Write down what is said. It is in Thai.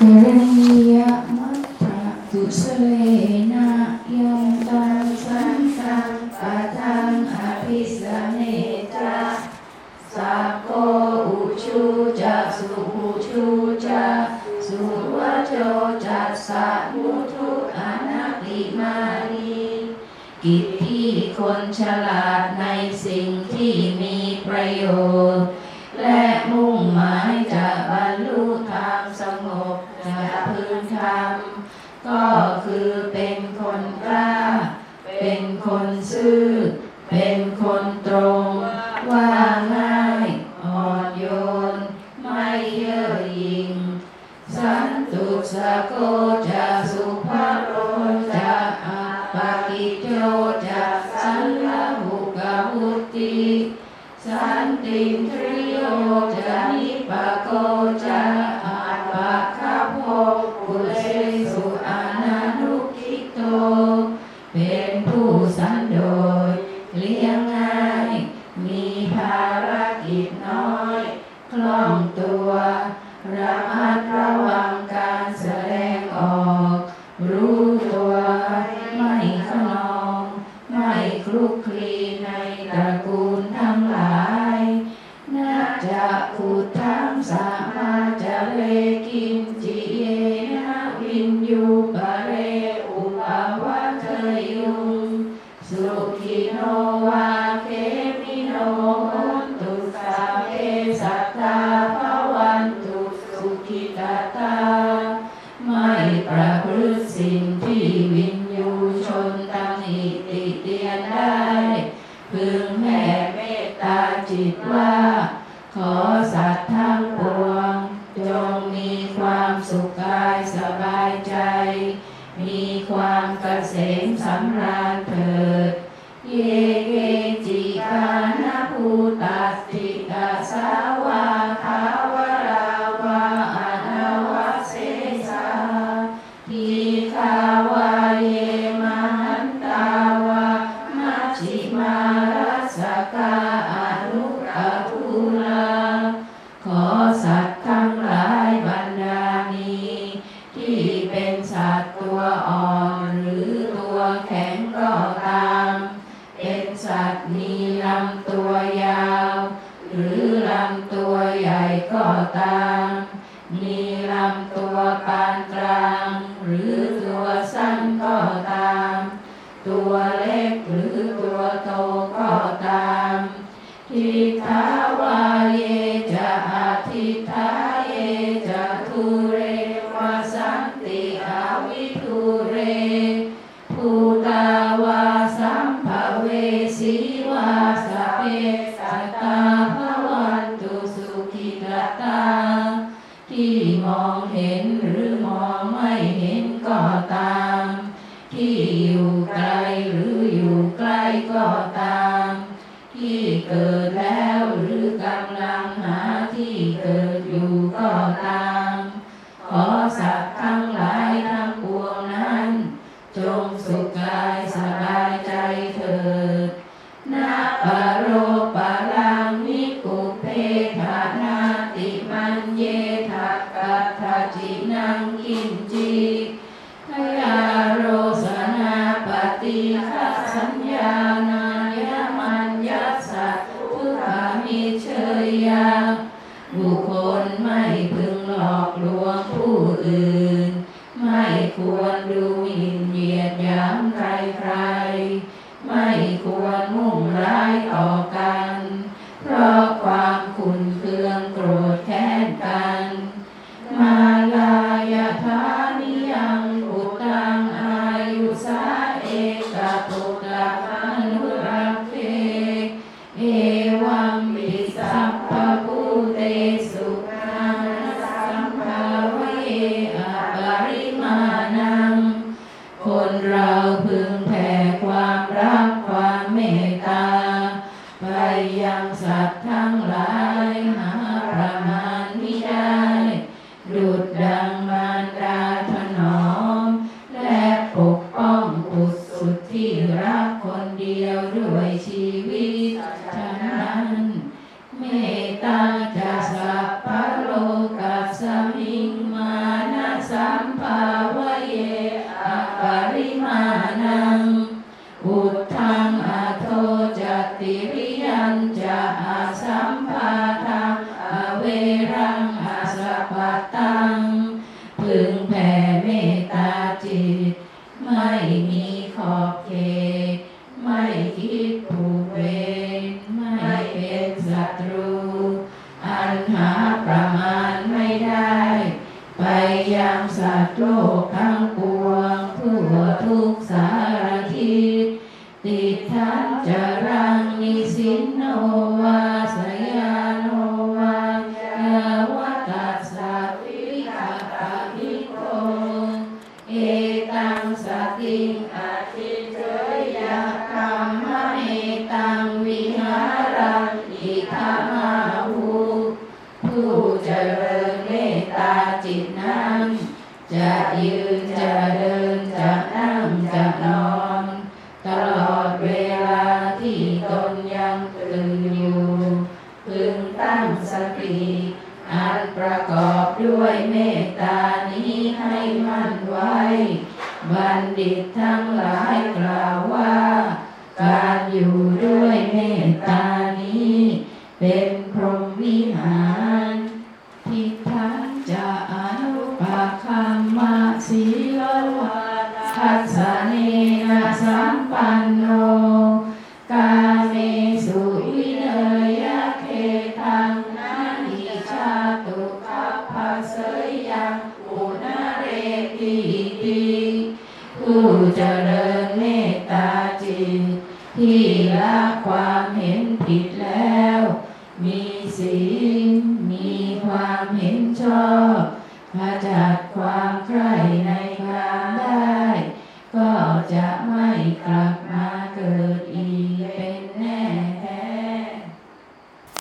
กรณียมัตตะกุสเลนะยังตังสังสังปะทังอภิสเนจาสัพโกอุชูจะสุอุชูจะสุวะโจจะสัมุทุอนัตติมานีกิจที่คนฉลาดในสิ่งที่มีประโยชน์ โกจะสุภาโรจะอัปปกิจโจจะสันลหุกวุติสันติทริโยจะนิปโกจะ กคลีในตระกูลทั้งหลายนาจะขุดทั้งสามาจะเลกินจิเยนะวินยูปะเรอุปาวะเคยุงสุขิโนวาเคมิโนโหนตุสาเกสัตตาภวันตุสุขิตาตาไม่ประพฤติสิ่ง สบายใจ มีความเกษมสำราญเถิด เยเกจิกานาภูตัสำตัวใหญ่ก็ตาม มีลำตัวปานกลาง หรือตัวสั้นก็ตาม ตัวเล็กหรือตัวโตก็ตามทิทาวาเยจะอาทิทาเยจะทุเรวาสันติอาวิทุเรภูตาวาสัมภเวสีวาสเปสัตตาภว ก็ตาม ที่เกิดแล้วหรือกำลังหาที่เกิดอยู่ก็ตาม ขอสัตว์ทั้งหลายทั้งปวงนั้น จงสุขกายสบายใจเถิด ควรดูหมิ่นเหยียดหยามใครใครๆ ไม่ควรมุ่งร้ายต่อกัน ตังจะสัพพโลกัสมิงมานะสัมภาวเยอะปริมาณังอุทธังอโทจติริยันจะ ติทันจรังนิสินโนวาสยานโนวายาวตัสสะวิคัตาภิโกเอตังสติงอาทิเจยะธรรมะเอตังวิหารังอิทัมมาหูผู้เจริญเมตตาจิตนั้นจะยืนจะเดิน นไว้ บัณฑิตทั้งหลายกล่าวว่า การอยู่ด้วยเมตตานี้ เป็นพรหมวิหาร ติติผู้เจริญเมตตาจิต ที่ละความเห็นผิดแล้ว มีศีลมีความเห็นชอบขจัดความใคร่ใน